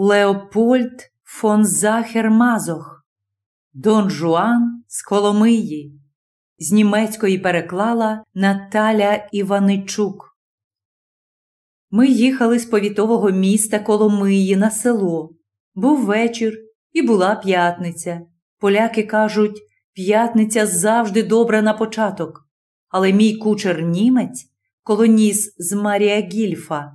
Леопольд фон Захер Мазох, Дон Жуан з Коломиї. З німецької переклала Наталя Іваничук. Ми їхали з повітового міста Коломиї на село. Був вечір і була п'ятниця. Поляки кажуть, п'ятниця завжди добра на початок. Але мій кучер німець, колоніс з Марія Гільфа,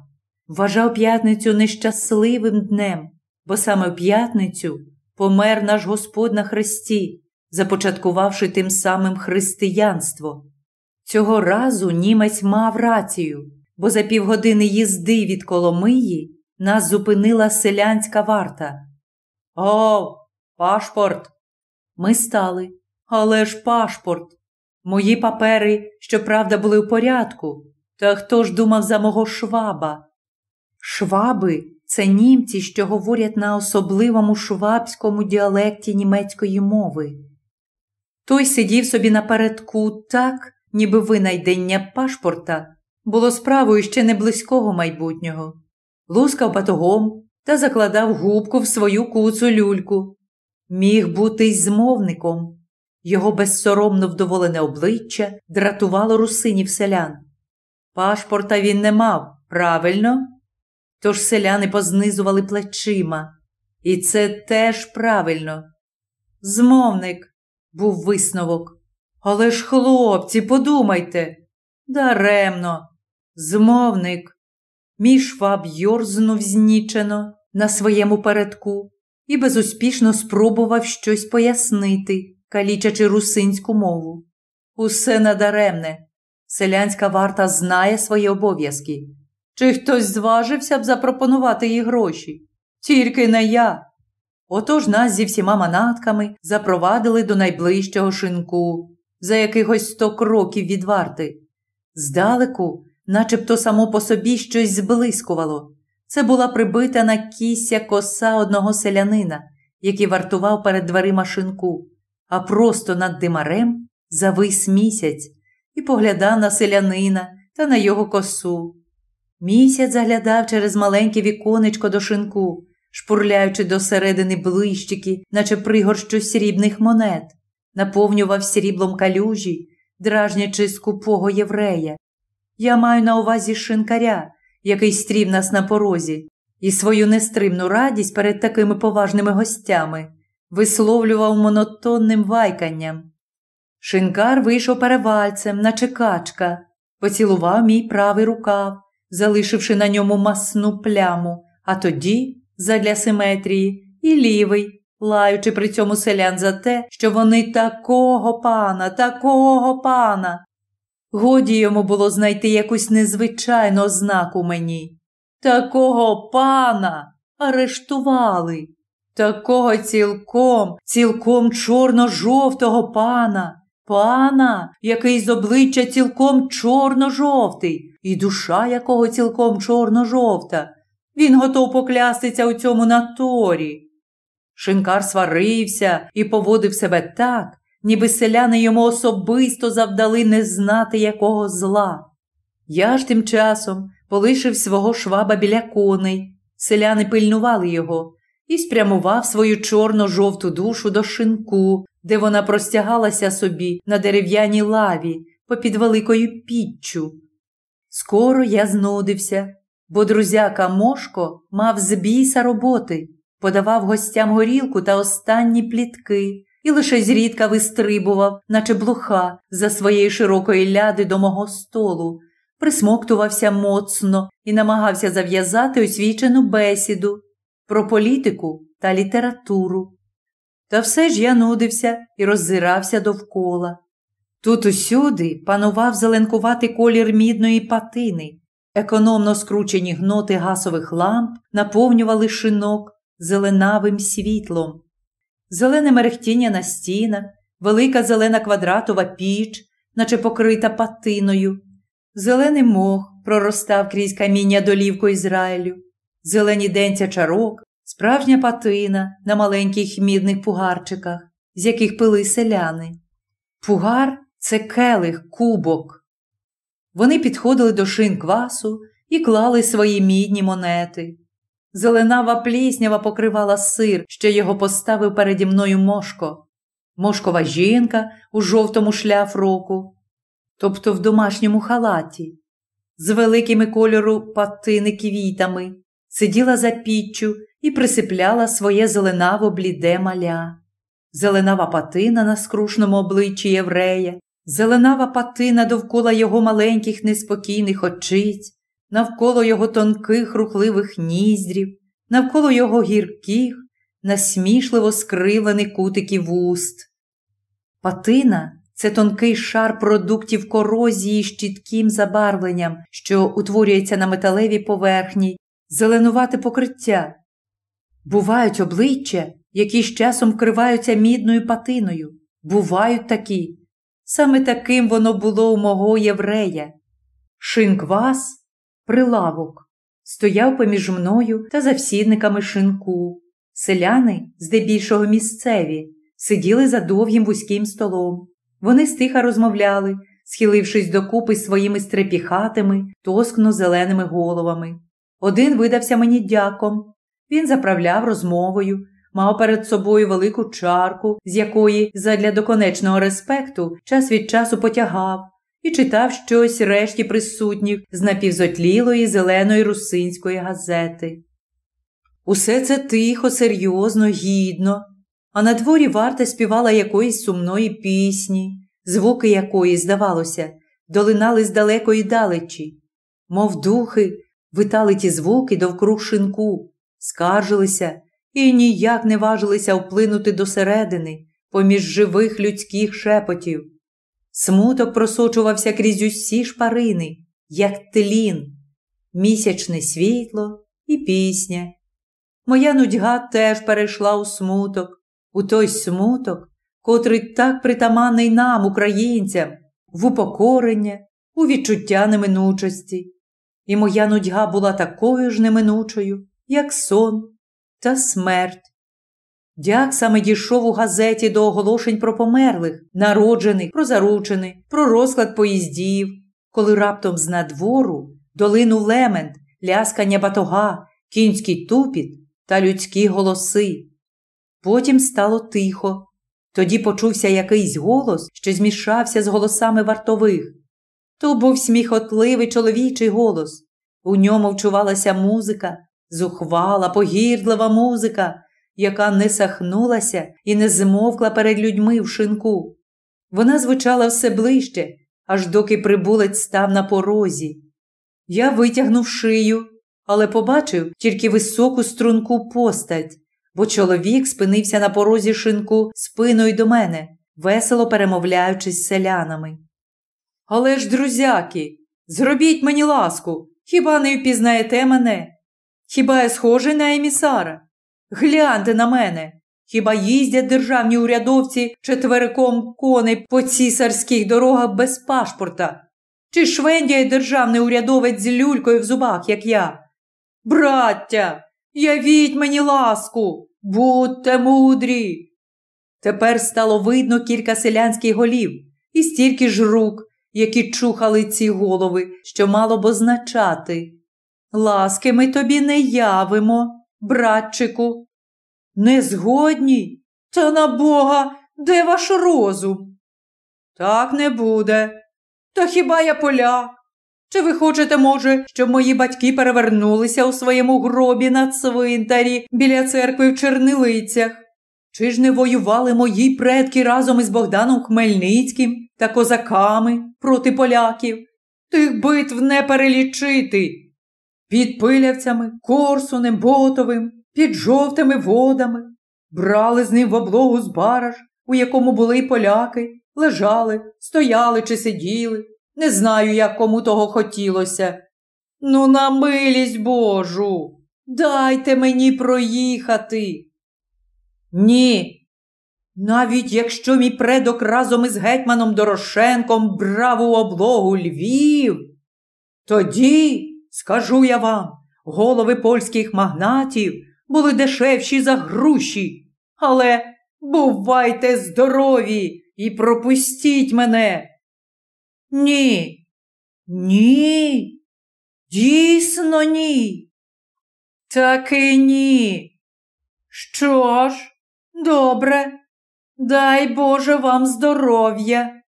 вважав п'ятницю нещасливим днем, бо саме в п'ятницю помер наш Господь на хресті, започаткувавши тим самим християнство. Цього разу німець мав рацію, бо за півгодини їзди від Коломиї нас зупинила селянська варта. О, пашпорт! Ми стали. Але ж пашпорт. Мої папери, щоправда, були в порядку. Та хто ж думав за мого шваба? Шваби це німці, що говорять на особливому швабському діалекті німецької мови. Той сидів собі напередку так, ніби винайдення пашпорта було справою ще не близького майбутнього, лускав батогом та закладав губку в свою куцу люльку. Міг бути й змовником. Його безсоромно вдоволене обличчя дратувало русинів селян. Пашпорта він не мав, правильно? Тож селяни познизували плечима. І це теж правильно. Змовник, був висновок. Але ж, хлопці, подумайте. Даремно, змовник. Мій шваб йорзнув знічено на своєму передку і безуспішно спробував щось пояснити, калічачи русинську мову. Усе надаремне. Селянська варта знає свої обов'язки. Чи хтось зважився б запропонувати їй гроші? Тільки не я. Отож нас зі всіма манатками запровадили до найближчого шинку, за якихось сто кроків від варти. Здалеку, начебто само по собі щось зблискувало. Це була прибита на кісся коса одного селянина, який вартував перед дверима шинку, а просто над димарем завис місяць і поглядав на селянина та на його косу. Місяць заглядав через маленьке віконечко до шинку, шпурляючи до середини блищики, наче пригорщу срібних монет, наповнював сріблом калюжі, дражнячи скупого єврея. Я маю на увазі шинкаря, який стрів нас на порозі, і свою нестримну радість перед такими поважними гостями висловлював монотонним вайканням. Шинкар вийшов перевальцем, наче качка, поцілував мій правий рукав, залишивши на ньому масну пляму, а тоді, задля симетрії, і лівий, лаючи при цьому селян за те, що вони такого пана, такого пана. Годі йому було знайти якусь незвичайну ознаку мені. Такого пана арештували, такого цілком, цілком чорно-жовтого пана, пана, який з обличчя цілком чорно-жовтий, і душа якого цілком чорно-жовта. Він готов поклястися у цьому на торі. Шинкар сварився і поводив себе так, ніби селяни йому особисто завдали не знати якого зла. Я ж тим часом полишив свого шваба біля коней, селяни пильнували його і спрямував свою чорно-жовту душу до шинку, де вона простягалася собі на дерев'яній лаві попід великою піччю. Скоро я знудився, бо друзяка Мошко мав з біса роботи, подавав гостям горілку та останні плітки і лише зрідка вистрибував, наче блуха, за своєї широкої ляди до мого столу, присмоктувався моцно і намагався зав'язати освічену бесіду про політику та літературу. Та все ж я нудився і роззирався довкола. Тут усюди панував зеленкуватий колір мідної патини, економно скручені гноти гасових ламп наповнювали шинок зеленавим світлом. Зелене мерехтіння на стінах, велика зелена квадратова піч, наче покрита патиною, зелений мох проростав крізь каміння долівку Ізраїлю, зелені денця чарок, справжня патина на маленьких мідних пугарчиках, з яких пили селяни. Пугар це келих, кубок. Вони підходили до шин квасу і клали свої мідні монети. Зеленава пліснява покривала сир, що його поставив переді мною мошко. Мошкова жінка у жовтому шляфроку, тобто в домашньому халаті, з великими кольору патини квітами, сиділа за піччю і присипляла своє зеленаво бліде маля. Зеленава патина на скрушному обличчі єврея, зеленава патина довкола його маленьких неспокійних очиць, навколо його тонких рухливих ніздрів, навколо його гірких, насмішливо скривлених кутиків вуст. Патина це тонкий шар продуктів корозії з чітким забарвленням, що утворюється на металевій поверхні, зеленувате покриття. Бувають обличчя, які з часом вкриваються мідною патиною. Бувають такі. Саме таким воно було у мого єврея. Шинквас прилавок, стояв поміж мною та завсідниками шинку. Селяни, здебільшого місцеві, сиділи за довгим вузьким столом. Вони стиха розмовляли, схилившись докупи своїми стрепіхатими, тоскно зеленими головами. Один видався мені дяком. Він заправляв розмовою, мав перед собою велику чарку, з якої, задля доконечного респекту, час від часу потягав, і читав щось решті присутніх з напівзотлілої зеленої русинської газети. Усе це тихо, серйозно, гідно, а на дворі варта співала якоїсь сумної пісні, звуки якої, здавалося, долинали з далекої далечі, мов духи, витали ті звуки довкруг шинку, скаржилися і ніяк не важилися вплинути досередини, поміж живих людських шепотів. Смуток просочувався крізь усі шпарини, як тлін, місячне світло і пісня. Моя нудьга теж перейшла у смуток, у той смуток, котрий так притаманний нам, українцям, в упокорення, у відчуття неминучості. І моя нудьга була такою ж неминучою, як сон та смерть. Дяк саме дійшов у газеті до оголошень про померлих, народжених, про заручених, про розклад поїздів, коли раптом з надвору долинув лемент, ляскання батога, кінський тупіт та людські голоси. Потім стало тихо. Тоді почувся якийсь голос, що змішався з голосами вартових. То був сміхотливий чоловічий голос. У ньому вчувалася музика, зухвала, погірдлива музика яка не сахнулася і не змовкла перед людьми в шинку. Вона звучала все ближче, аж доки прибулець став на порозі. Я витягнув шию, але побачив тільки високу струнку постать, бо чоловік спинився на порозі шинку спиною до мене, весело перемовляючись з селянами. Але ж, друзяки, зробіть мені ласку, хіба не впізнаєте мене? Хіба я схожий на емісара? Гляньте на мене. Хіба їздять державні урядовці четвериком коней по цісарських дорогах без пашпорта? Чи швендяє державний урядовець з люлькою в зубах, як я? Браття, явіть мені ласку, будьте мудрі. Тепер стало видно кілька селянських голів і стільки ж рук, які чухали ці голови, що мало б означати. Ласки ми тобі не явимо братчику. Не згодні? Та на бога, де ваш розум? Так не буде. Та хіба я поляк? Чи ви хочете, може, щоб мої батьки перевернулися у своєму гробі на цвинтарі біля церкви в Чернилицях? Чи ж не воювали мої предки разом із Богданом Хмельницьким та козаками проти поляків? Тих битв не перелічити під пилявцями, Корсунем, Ботовим, під жовтими водами, брали з ним в облогу з бараж, у якому були й поляки, лежали, стояли чи сиділи. Не знаю, як кому того хотілося. Ну, на милість Божу, дайте мені проїхати. Ні. Навіть якщо мій предок разом із гетьманом Дорошенком брав у облогу Львів, тоді Скажу я вам, голови польських магнатів були дешевші за груші. Але бувайте здорові і пропустіть мене. Ні, ні, дійсно ні. Таки ні. Що ж, добре, дай Боже вам здоров'я.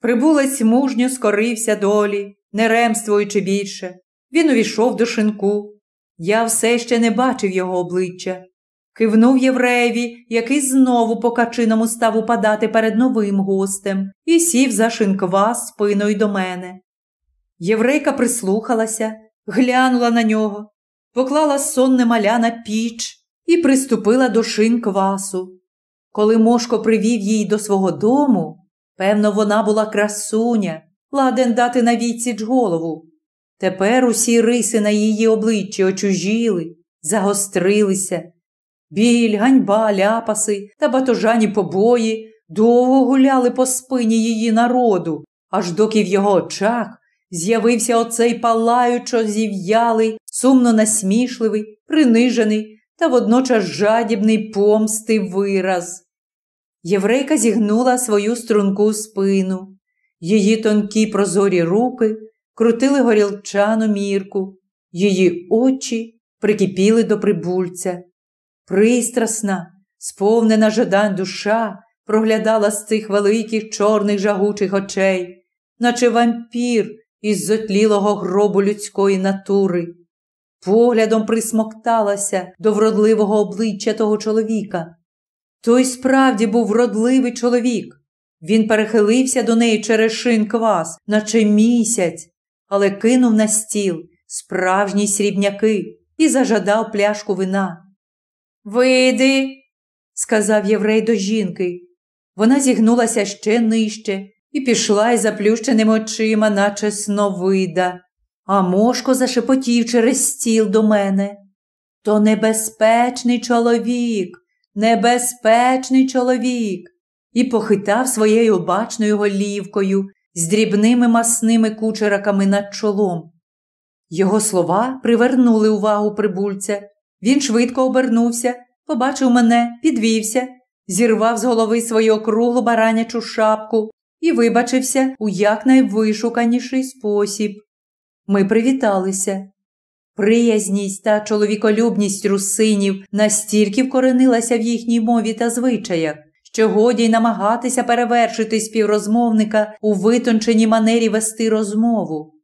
Прибулець мужньо скорився долі, не ремствуючи більше. Він увійшов до шинку. Я все ще не бачив його обличчя. Кивнув євреєві, який знову по качиному став упадати перед новим гостем, і сів за шинква спиною до мене. Єврейка прислухалася, глянула на нього, поклала сонне маля на піч і приступила до шинквасу. Коли Мошко привів її до свого дому, певно, вона була красуня, ладен дати на відсіч голову. Тепер усі риси на її обличчі очужіли, загострилися. Біль, ганьба, ляпаси та батожані побої довго гуляли по спині її народу, аж доки в його очах з'явився оцей палаючо зів'ялий, сумно насмішливий, принижений та водночас жадібний помсти вираз. Єврейка зігнула свою струнку спину, її тонкі прозорі руки крутили горілчану мірку, її очі прикипіли до прибульця. Пристрасна, сповнена жадань душа проглядала з цих великих чорних жагучих очей, наче вампір із зотлілого гробу людської натури. Поглядом присмокталася до вродливого обличчя того чоловіка. Той справді був вродливий чоловік. Він перехилився до неї через шин квас, наче місяць, але кинув на стіл справжні срібняки і зажадав пляшку вина. Вийди, сказав єврей до жінки. Вона зігнулася ще нижче і пішла із заплющеними очима, наче сновида. А мошко зашепотів через стіл до мене. То небезпечний чоловік, небезпечний чоловік, і похитав своєю обачною голівкою з дрібними масними кучераками над чолом. Його слова привернули увагу прибульця. Він швидко обернувся, побачив мене, підвівся, зірвав з голови свою округлу баранячу шапку і вибачився у якнайвишуканіший спосіб. Ми привіталися. Приязність та чоловіколюбність русинів настільки вкоренилася в їхній мові та звичаях, що годі й намагатися перевершити співрозмовника у витонченій манері вести розмову.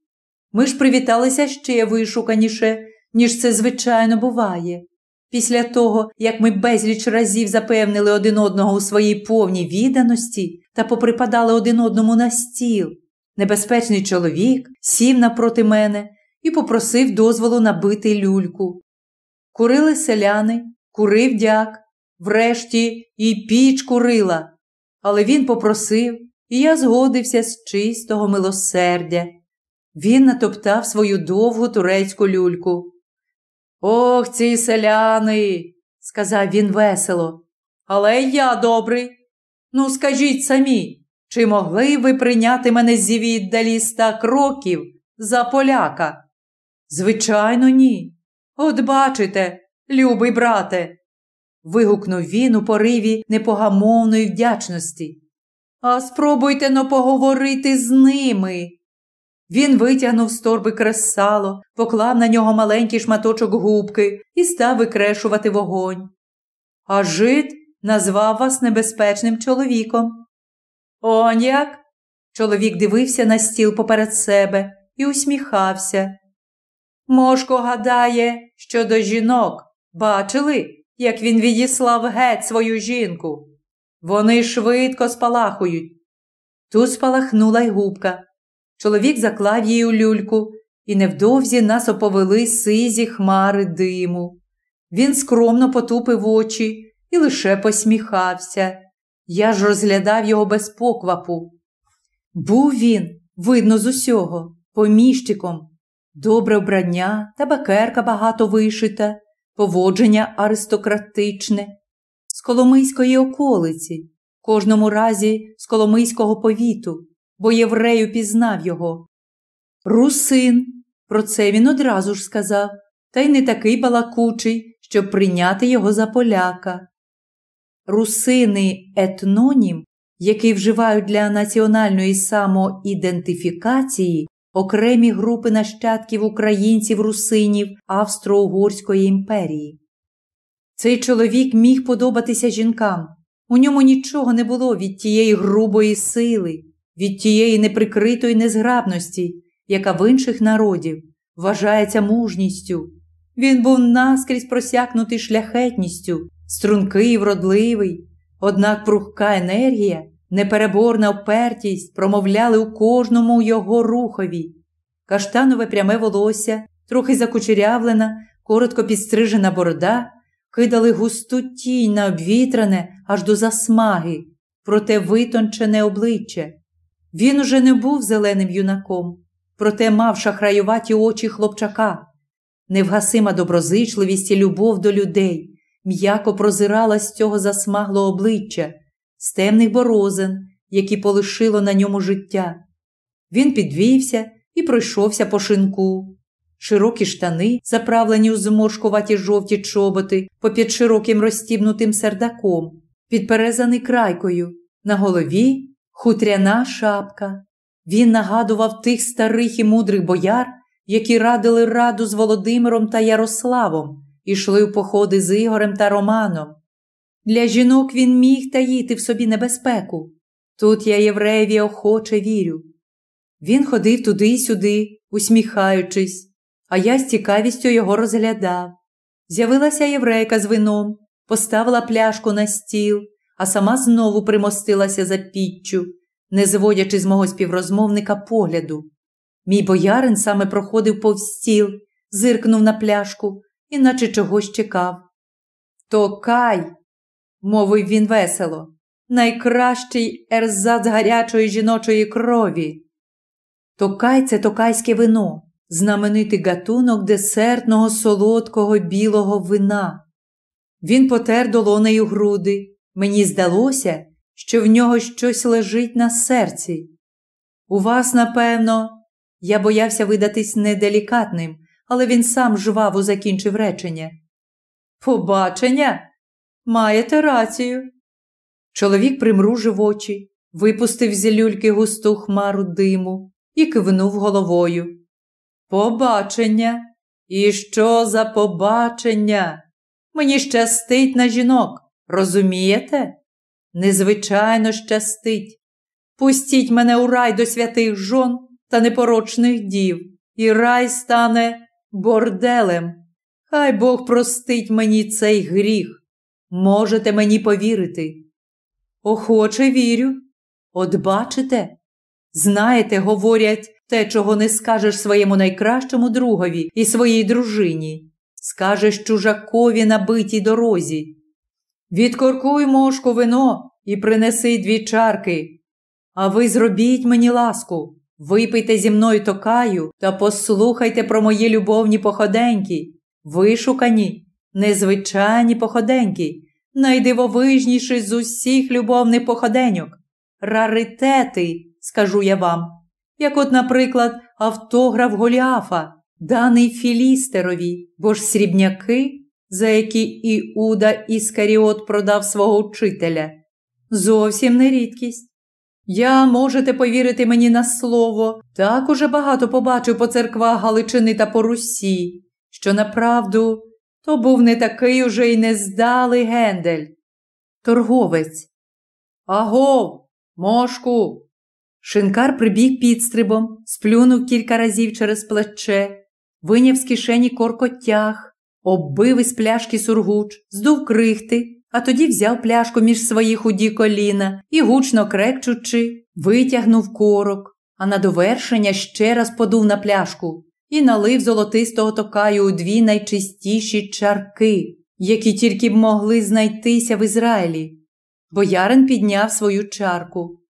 Ми ж привіталися ще вишуканіше, ніж це звичайно буває. Після того, як ми безліч разів запевнили один одного у своїй повній відданості та поприпадали один одному на стіл, небезпечний чоловік сів напроти мене і попросив дозволу набити люльку. Курили селяни, курив дяк, врешті і піч курила, але він попросив, і я згодився з чистого милосердя. Він натоптав свою довгу турецьку люльку. Ох, ці селяни, сказав він весело. Але я добрий. Ну, скажіть самі, чи могли ви прийняти мене звіддалі ста кроків за поляка? Звичайно, ні. От бачите, любий брате. вигукнув він у пориві непогамовної вдячності. А спробуйте но поговорити з ними. Він витягнув з торби кресало, поклав на нього маленький шматочок губки і став викрешувати вогонь. А жид назвав вас небезпечним чоловіком. Он як? Чоловік дивився на стіл поперед себе і усміхався. Мошко гадає, що до жінок бачили, як він відіслав геть свою жінку. Вони швидко спалахують. Тут спалахнула й губка. Чоловік заклав її у люльку, і невдовзі нас оповели сизі хмари диму. Він скромно потупив очі і лише посміхався. Я ж розглядав його без поквапу. Був він, видно, з усього, поміщиком, добре вбрання, табакерка багато вишита, поводження аристократичне, з Коломийської околиці, в кожному разі з Коломийського повіту бо єврею пізнав його. Русин, про це він одразу ж сказав, та й не такий балакучий, щоб прийняти його за поляка. Русини етнонім, який вживають для національної самоідентифікації, окремі групи нащадків українців русинів Австро-Угорської імперії. Цей чоловік міг подобатися жінкам. У ньому нічого не було від тієї грубої сили, від тієї неприкритої незграбності, яка в інших народів вважається мужністю. Він був наскрізь просякнутий шляхетністю, стрункий, вродливий, однак прухка енергія, непереборна впертість промовляли у кожному його рухові. Каштанове пряме волосся, трохи закучерявлена, коротко підстрижена борода, кидали густу тінь на обвітране аж до засмаги, проте витончене обличчя. Він уже не був зеленим юнаком, проте мав шахраюваті очі хлопчака. Невгасима доброзичливість і любов до людей м'яко прозирала з цього засмаглого обличчя, з темних борозен, які полишило на ньому життя. Він підвівся і пройшовся по шинку. Широкі штани, заправлені у зморшкуваті жовті чоботи, попід широким розстібнутим сердаком, підперезаний крайкою, на голові хутряна шапка. Він нагадував тих старих і мудрих бояр, які радили раду з Володимиром та Ярославом, ішли у походи з Ігорем та Романом. Для жінок він міг таїти в собі небезпеку. Тут я євреєві охоче вірю. Він ходив туди й сюди, усміхаючись, а я з цікавістю його розглядав. З'явилася єврейка з вином, поставила пляшку на стіл, а сама знову примостилася за піччю, не зводячи з мого співрозмовника погляду. Мій боярин саме проходив повз стіл, зиркнув на пляшку, іначе чогось чекав. То кай, мовив він весело, найкращий ерзац гарячої жіночої крові. Токай це токайське вино, знаменитий гатунок десертного солодкого білого вина. Він потер долонею груди. Мені здалося, що в нього щось лежить на серці. У вас, напевно, я боявся видатись неделікатним, але він сам жваво закінчив речення. Побачення? Маєте рацію. Чоловік примружив очі, випустив з люльки густу хмару диму і кивнув головою. Побачення. І що за побачення? Мені щастить на жінок, розумієте? Незвичайно щастить. Пустіть мене у рай до святих жон та непорочних дів, і рай стане борделем. Хай Бог простить мені цей гріх. Можете мені повірити. Охоче вірю. От бачите, знаєте, говорять те, чого не скажеш своєму найкращому другові і своїй дружині. Скажеш чужакові на битій дорозі. Відкоркуй мошку вино і принеси дві чарки. А ви зробіть мені ласку, випийте зі мною токаю та послухайте про мої любовні походеньки, вишукані, незвичайні походеньки, найдивовижніші з усіх любовних походеньок, раритети, скажу я вам, як от, наприклад, автограф Голіафа, даний Філістерові, бо ж срібняки, за які Іуда Іскаріот продав свого учителя, зовсім не рідкість. Я можете повірити мені на слово, так уже багато побачив по церквах Галичини та по Русі, що направду то був не такий уже й нездалий гендель. Торговець. Агов, мошку. Шинкар прибіг підстрибом, сплюнув кілька разів через плече, виняв з кишені коркотяг, оббив із пляшки сургуч, здув крихти, а тоді взяв пляшку між свої худі коліна і, гучно крекчучи, витягнув корок, а на довершення ще раз подув на пляшку і налив золотистого токаю у дві найчистіші чарки, які тільки б могли знайтися в Ізраїлі. Боярин підняв свою чарку.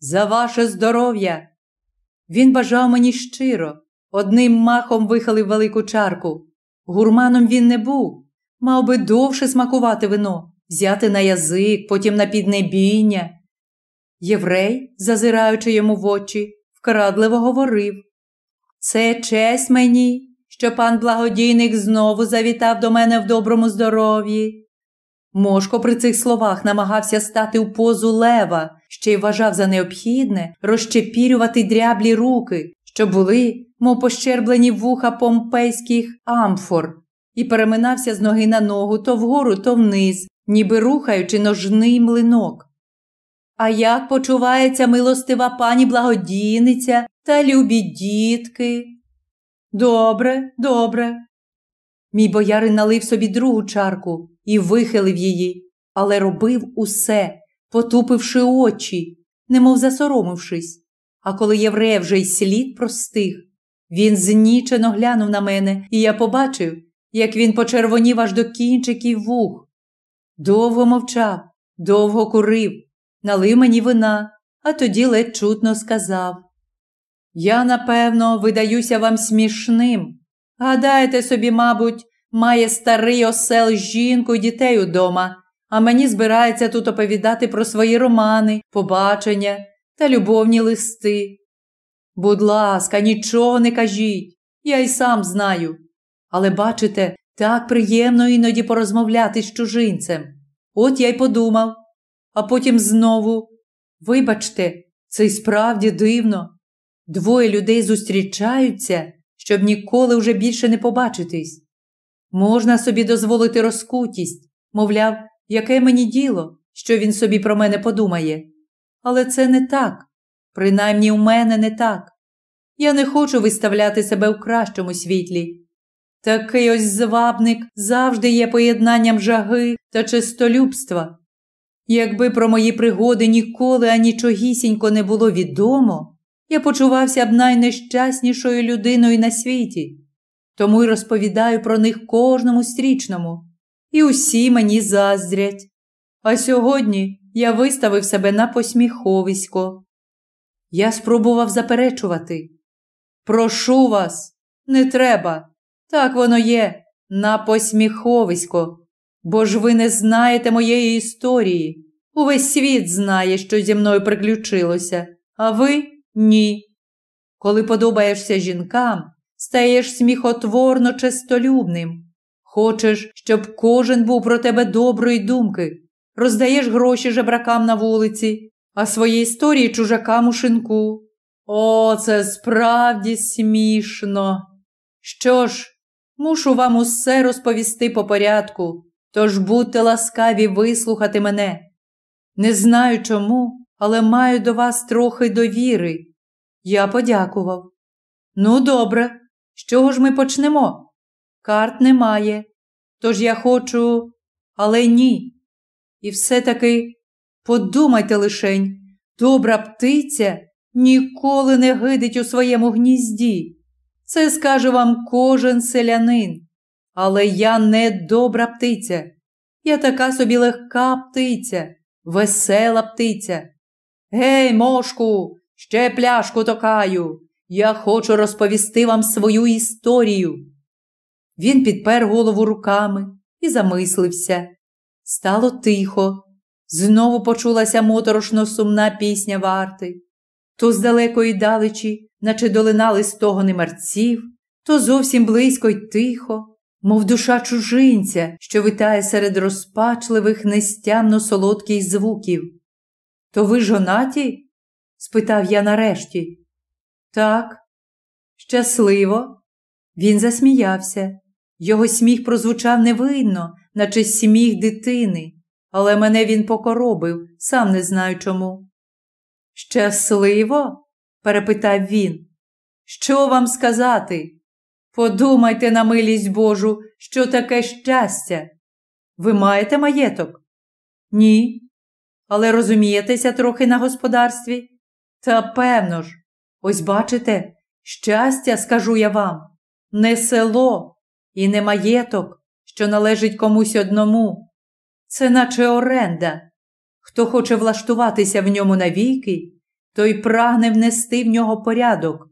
За ваше здоров'я! Він бажав мені щиро, одним махом вихалив велику чарку. Гурманом він не був, мав би довше смакувати вино, взяти на язик, потім на піднебіння. Єврей, зазираючи йому в очі, вкрадливо говорив це честь мені, що пан благодійник знову завітав до мене в доброму здоров'ї. Мошко при цих словах намагався стати у позу лева, ще й вважав за необхідне розчепірювати дряблі руки, що були, мов пощерблені вуха помпейських амфор, і переминався з ноги на ногу то вгору, то вниз, ніби рухаючи ножний млинок. А як почувається милостива пані благодійниця та любі дітки? Добре, добре. Мій боярин налив собі другу чарку і вихилив її, але робив усе, потупивши очі, немов засоромившись. А коли єврея вже й слід простиг, він знічено глянув на мене, і я побачив, як він почервонів аж до кінчиків вух. Довго мовчав, довго курив, налив мені вина, а тоді ледь чутно сказав Я, напевно, видаюся вам смішним. Гадаєте собі, мабуть, має старий осел жінку і дітей удома, а мені збирається тут оповідати про свої романи, побачення та любовні листи. Будь ласка, нічого не кажіть, я й сам знаю. Але, бачите, так приємно іноді порозмовляти з чужинцем. От я й подумав, а потім знову. Вибачте, це й справді дивно. Двоє людей зустрічаються, щоб ніколи вже більше не побачитись. Можна собі дозволити розкутість, мовляв, яке мені діло, що він собі про мене подумає. Але це не так, принаймні у мене не так. Я не хочу виставляти себе в кращому світлі. Такий ось звабник завжди є поєднанням жаги та чистолюбства. Якби про мої пригоди ніколи анічогісінько не було відомо, я почувався б найнещаснішою людиною на світі, тому й розповідаю про них кожному стрічному, і усі мені заздрять. А сьогодні я виставив себе на посміховисько. Я спробував заперечувати. Прошу вас, не треба. Так воно є, на посміховисько, бо ж ви не знаєте моєї історії. Увесь світ знає, що зі мною приключилося, а ви ні. Коли подобаєшся жінкам, стаєш сміхотворно честолюбним. Хочеш, щоб кожен був про тебе доброї думки, роздаєш гроші жебракам на вулиці, а свої історії чужакам у шинку. О, це справді смішно. Що ж, мушу вам усе розповісти по порядку, тож будьте ласкаві вислухати мене. Не знаю чому, але маю до вас трохи довіри. Я подякував. Ну, добре, з чого ж ми почнемо? Карт немає. Тож я хочу, але ні. І все-таки подумайте лишень, добра птиця ніколи не гидить у своєму гнізді. Це скаже вам кожен селянин. Але я не добра птиця. Я така собі легка птиця, весела птиця. Гей, мошку, ще пляшку токаю. Я хочу розповісти вам свою історію. Він підпер голову руками і замислився. Стало тихо. Знову почулася моторошно сумна пісня варти. То з далекої далечі, наче долинали стогони мерців, то зовсім близько й тихо, мов душа чужинця, що витає серед розпачливих нестямно солодких звуків. То ви жонаті? спитав я нарешті. Так, щасливо. Він засміявся. Його сміх прозвучав невинно, наче сміх дитини, але мене він покоробив, сам не знаю чому. Щасливо? Перепитав він. Що вам сказати? Подумайте на милість Божу, що таке щастя. Ви маєте маєток? Ні. Але розумієтеся трохи на господарстві? Та певно ж, ось бачите, щастя, скажу я вам, не село і не маєток, що належить комусь одному. Це наче оренда. Хто хоче влаштуватися в ньому навіки, той прагне внести в нього порядок.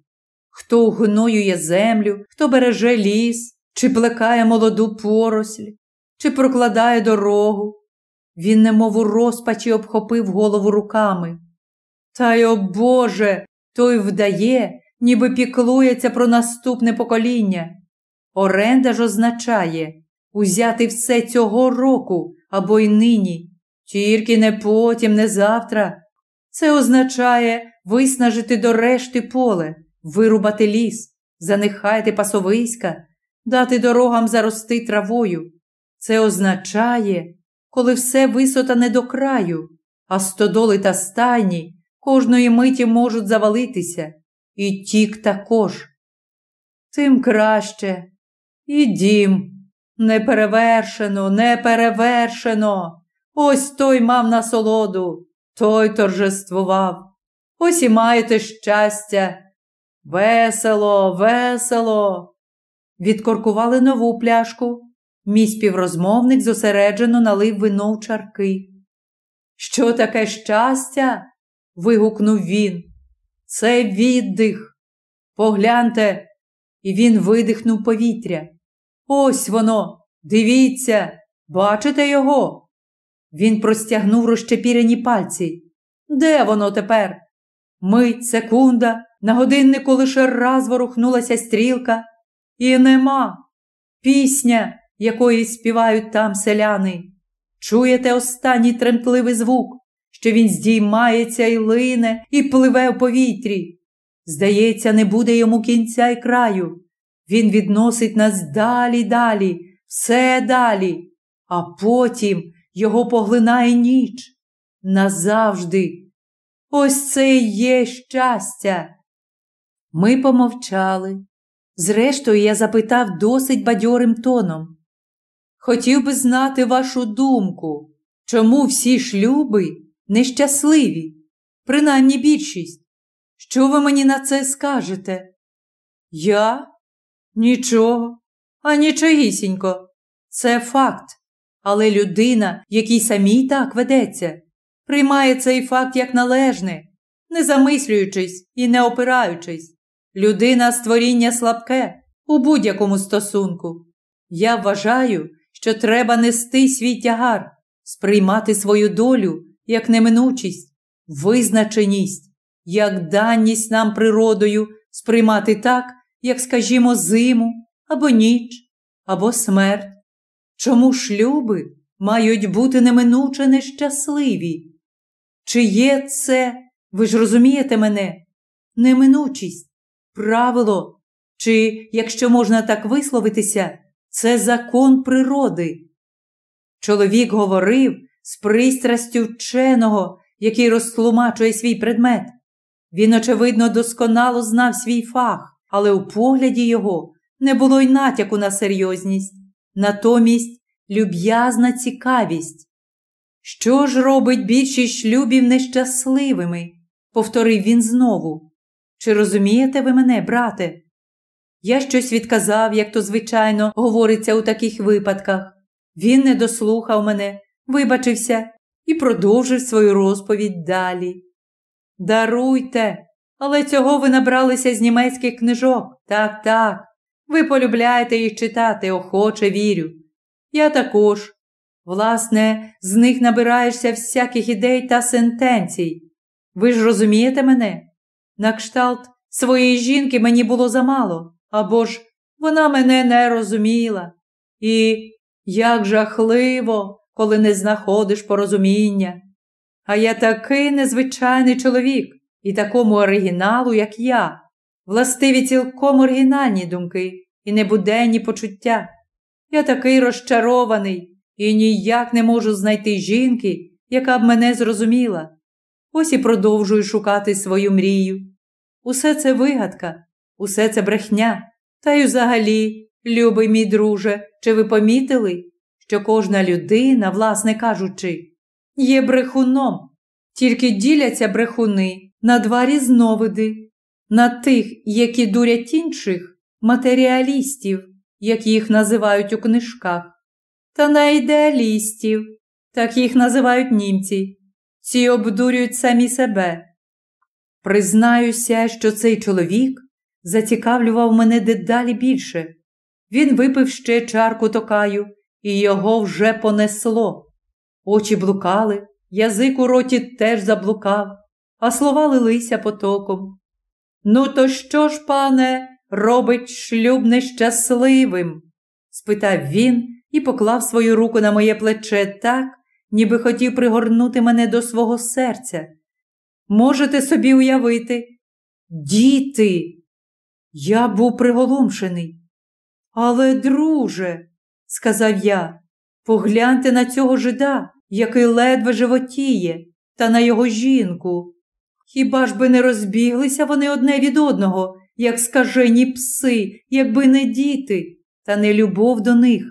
Хто угноює землю, хто береже ліс, чи плекає молоду поросль, чи прокладає дорогу. Він, немов у розпачі, обхопив голову руками. Та й о Боже, той вдає, ніби піклується про наступне покоління. Оренда ж означає узяти все цього року або й нині, тільки не потім, не завтра. Це означає виснажити до решти поле, вирубати ліс, занехаяти пасовиська, дати дорогам зарости травою. Це означає, коли все висотане до краю, а стодоли та стайні кожної миті можуть завалитися, і тік також. Тим краще. І дім. Неперевершено, неперевершено. Ось той мав насолоду, той торжествував. Ось і маєте щастя. Весело, весело. Відкоркували нову пляшку. Мій співрозмовник зосереджено налив вино в чарки. Що таке щастя? вигукнув він. Це віддих. Погляньте, і він видихнув повітря. Ось воно, дивіться, бачите його? Він простягнув розчепірені пальці. Де воно тепер? Мить, секунда, на годиннику лише раз ворухнулася стрілка, і нема. Пісня, якої співають там селяни. Чуєте останній тремтливий звук, що він здіймається і лине, і пливе в повітрі. Здається, не буде йому кінця і краю. Він відносить нас далі, далі, все далі, а потім його поглинає ніч назавжди. Ось це і є щастя. Ми помовчали. Зрештою, я запитав досить бадьорим тоном. Хотів би знати вашу думку, чому всі шлюби нещасливі, принаймні більшість. Що ви мені на це скажете? Я? Нічого, а нічогісінько. Це факт. Але людина, якій самій так ведеться, приймає цей факт як належне, не замислюючись і не опираючись. Людина створіння слабке у будь-якому стосунку. Я вважаю, що треба нести свій тягар, сприймати свою долю як неминучість, визначеність, як даність нам природою сприймати так, як, скажімо, зиму або ніч, або смерть. Чому шлюби мають бути неминуче нещасливі? Чи є це, ви ж розумієте мене, неминучість, правило, чи, якщо можна так висловитися, це закон природи? Чоловік говорив з пристрастю вченого, який розтлумачує свій предмет. Він, очевидно, досконало знав свій фах, але у погляді його не було й натяку на серйозність, натомість люб'язна цікавість. Що ж робить більшість шлюбів нещасливими? повторив він знову. Чи розумієте ви мене, брате? Я щось відказав, як то, звичайно, говориться у таких випадках. Він не дослухав мене, вибачився і продовжив свою розповідь далі. Даруйте, але цього ви набралися з німецьких книжок. Так, так. Ви полюбляєте їх читати, охоче вірю. Я також. Власне, з них набираєшся всяких ідей та сентенцій. Ви ж розумієте мене? На кшталт своєї жінки мені було замало, або ж вона мене не розуміла. І як жахливо, коли не знаходиш порозуміння. А я такий незвичайний чоловік і такому оригіналу, як я, властиві цілком оригінальні думки і небуденні почуття. Я такий розчарований і ніяк не можу знайти жінки, яка б мене зрозуміла. Ось і продовжую шукати свою мрію. Усе це вигадка, усе це брехня. Та й взагалі, любий мій друже, чи ви помітили, що кожна людина, власне кажучи, є брехуном, тільки діляться брехуни на два різновиди, на тих, які дурять інших, матеріалістів, як їх називають у книжках, та на ідеалістів, так їх називають німці. Ці обдурюють самі себе. Признаюся, що цей чоловік зацікавлював мене дедалі більше. Він випив ще чарку токаю, і його вже понесло. Очі блукали, язик у роті теж заблукав, а слова лилися потоком. Ну, то що ж, пане, робить шлюб нещасливим? спитав він і поклав свою руку на моє плече так, ніби хотів пригорнути мене до свого серця. Можете собі уявити? Діти, Я був приголомшений. Але, друже, сказав я, погляньте на цього жида, який ледве животіє, та на його жінку. Хіба ж би не розбіглися вони одне від одного, як скажені пси, якби не діти, та не любов до них?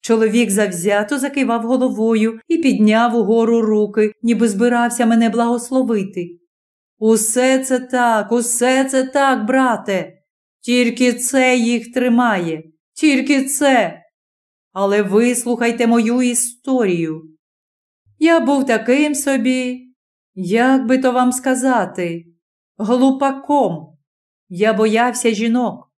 Чоловік завзято закивав головою і підняв угору руки, ніби збирався мене благословити. Усе це так, усе це так, брате. Тільки це їх тримає, тільки це. Але вислухайте мою історію. Я був таким собі, як би то вам сказати, глупаком. Я боявся жінок.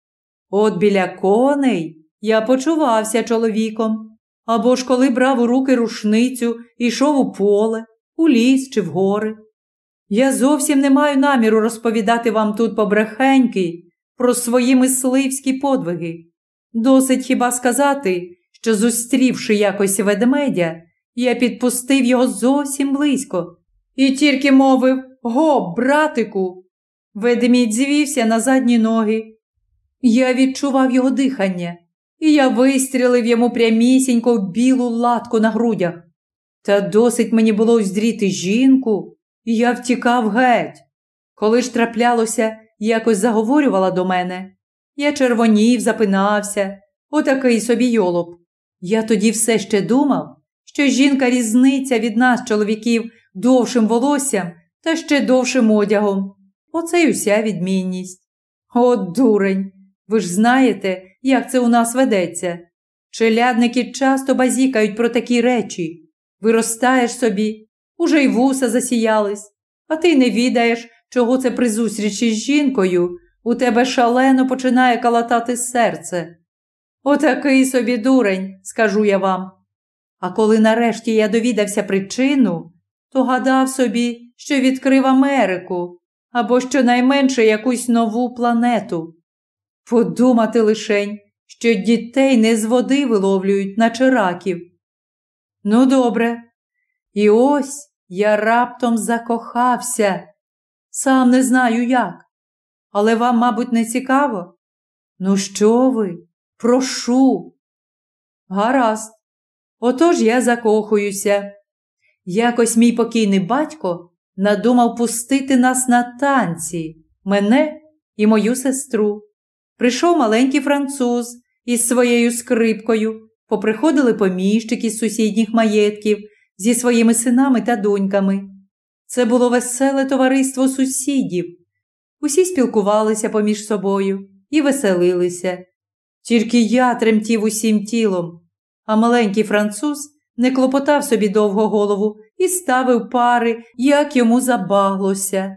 От біля коней я почувався чоловіком. Або ж коли брав у руки рушницю йшов у поле, у ліс чи в гори. Я зовсім не маю наміру розповідати вам тут побрехеньки про свої мисливські подвиги. Досить хіба сказати, що, зустрівши якось ведмедя, я підпустив його зовсім близько і тільки мовив Го, братику. Ведмідь звівся на задні ноги. Я відчував його дихання, і я вистрілив йому прямісінько в білу латку на грудях. Та досить мені було уздріти жінку, і я втікав геть. Коли ж траплялося, якось заговорювала до мене. Я червонів, запинався, отакий собі йолоп. Я тоді все ще думав, що жінка різниця від нас, чоловіків, довшим волоссям та ще довшим одягом. Оце й уся відмінність. От дурень! Ви ж знаєте, як це у нас ведеться. Челядники часто базікають про такі речі. Виростаєш собі, уже й вуса засіялись, а ти не відаєш, чого це при зустрічі з жінкою у тебе шалено починає калатати серце. Отакий собі дурень, скажу я вам. А коли нарешті я довідався причину, то гадав собі, що відкрив Америку або щонайменше якусь нову планету. Подумати лишень, що дітей не з води виловлюють, наче раків. Ну, добре. І ось я раптом закохався. Сам не знаю як. Але вам, мабуть, не цікаво? Ну, що ви? Прошу. Гаразд. Отож я закохуюся. Якось мій покійний батько надумав пустити нас на танці, мене і мою сестру. Прийшов маленький француз із своєю скрипкою, поприходили поміщики з сусідніх маєтків зі своїми синами та доньками. Це було веселе товариство сусідів. Усі спілкувалися поміж собою і веселилися. Тільки я тремтів усім тілом, а маленький француз не клопотав собі довго голову і ставив пари, як йому забаглося.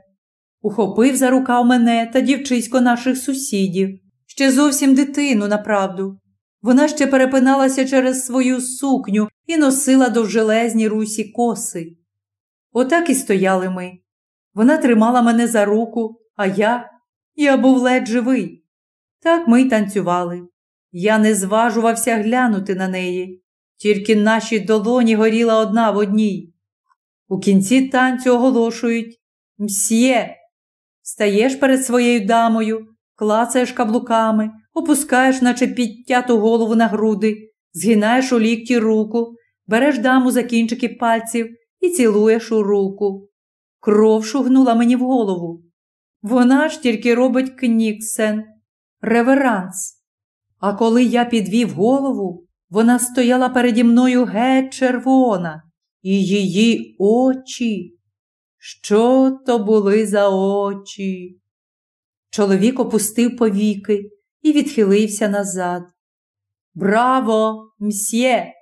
Ухопив за рукав мене та дівчисько наших сусідів, ще зовсім дитину, направду. Вона ще перепиналася через свою сукню і носила довжелезні русі коси. Отак і стояли ми. Вона тримала мене за руку, а я я був ледь живий. Так ми й танцювали. Я не зважувався глянути на неї, тільки наші долоні горіла одна в одній. У кінці танцю оголошують Мсьє, стаєш перед своєю дамою, клацаєш каблуками, опускаєш, наче підтяту голову на груди, згинаєш у лікті руку, береш даму за кінчики пальців і цілуєш у руку. Кров шугнула мені в голову. Вона ж тільки робить кніксен, реверанс. А коли я підвів голову, вона стояла переді мною геть червона, і її очі. Що то були за очі? Чоловік опустив повіки і відхилився назад. Браво, мсьє!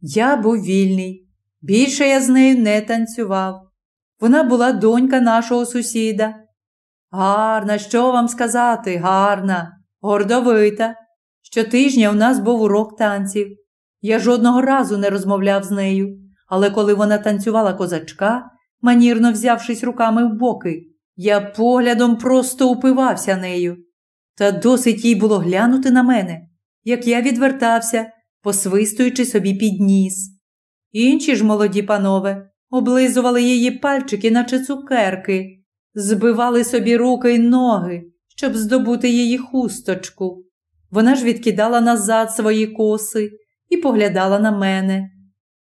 Я був вільний. Більше я з нею не танцював. Вона була донька нашого сусіда. Гарна, що вам сказати, гарна, гордовита. Щотижня у нас був урок танців. Я жодного разу не розмовляв з нею, але коли вона танцювала козачка, манірно взявшись руками в боки, я поглядом просто упивався нею. Та досить їй було глянути на мене, як я відвертався, посвистуючи собі під ніс. Інші ж молоді панове облизували її пальчики, наче цукерки, збивали собі руки й ноги, щоб здобути її хусточку. Вона ж відкидала назад свої коси і поглядала на мене.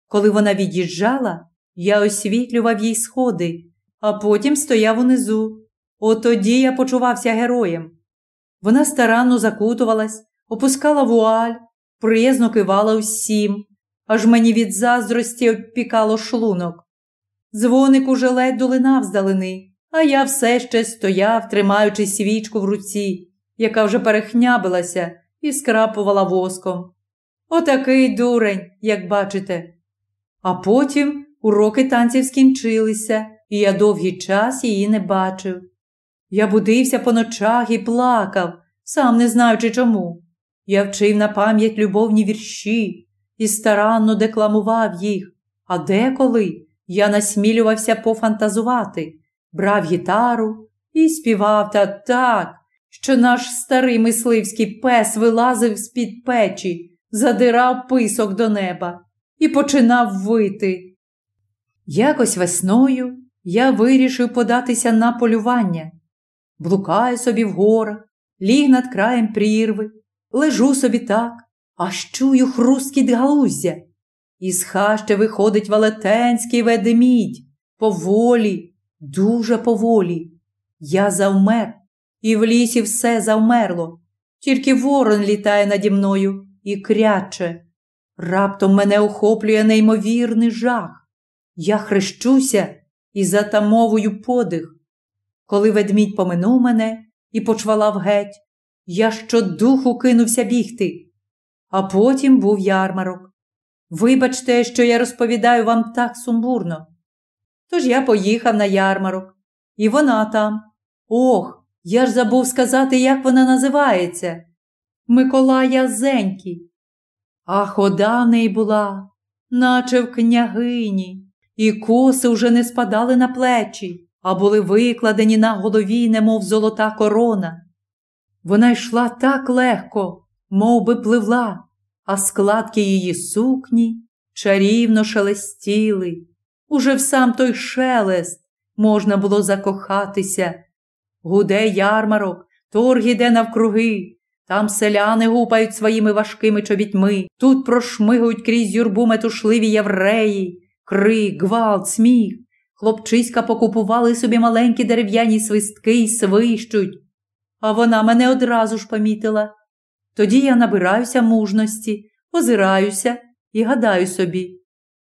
Коли вона від'їжджала, я освітлював їй сходи, а потім стояв унизу. Отоді я почувався героєм. Вона старанно закутувалась, опускала вуаль, приязно кивала усім, аж мені від заздрості обпікало шлунок. Дзвоник уже ледь долинав здалини, а я все ще стояв, тримаючи свічку в руці, яка вже перехнябилася і скрапувала воском. Отакий дурень, як бачите. А потім уроки танців скінчилися, і я довгий час її не бачив. Я будився по ночах і плакав, сам не знаючи чому. Я вчив на пам'ять любовні вірші і старанно декламував їх, а деколи я насмілювався пофантазувати, брав гітару і співав та так, що наш старий мисливський пес вилазив з-під печі, задирав писок до неба і починав вити. Якось весною я вирішив податися на полювання. Блукаю собі в горах, ліг над краєм прірви, лежу собі так, аж чую хрусткіт галуздя. Із хаща виходить велетенський ведмідь поволі, дуже поволі. Я завмер, і в лісі все завмерло, тільки ворон літає наді мною і кряче. Раптом мене охоплює неймовірний жах. Я хрещуся і затамовую подих. Коли ведмідь поминув мене і почвалав геть, я щодуху кинувся бігти. А потім був ярмарок. Вибачте, що я розповідаю вам так сумбурно. Тож я поїхав на ярмарок, і вона там. Ох, я ж забув сказати, як вона називається. Миколая Зенькі. А хода в неї була, наче в княгині, і коси вже не спадали на плечі, а були викладені на голові, немов золота корона. Вона йшла так легко, мов би пливла, а складки її сукні чарівно шелестіли. Уже в сам той шелест можна було закохатися. Гуде ярмарок, торг іде навкруги, там селяни гупають своїми важкими чобітьми, тут прошмигують крізь юрбу метушливі євреї, крик, гвалт, сміх. Хлопчиська покупували собі маленькі дерев'яні свистки й свищуть. А вона мене одразу ж помітила. Тоді я набираюся мужності, озираюся і гадаю собі: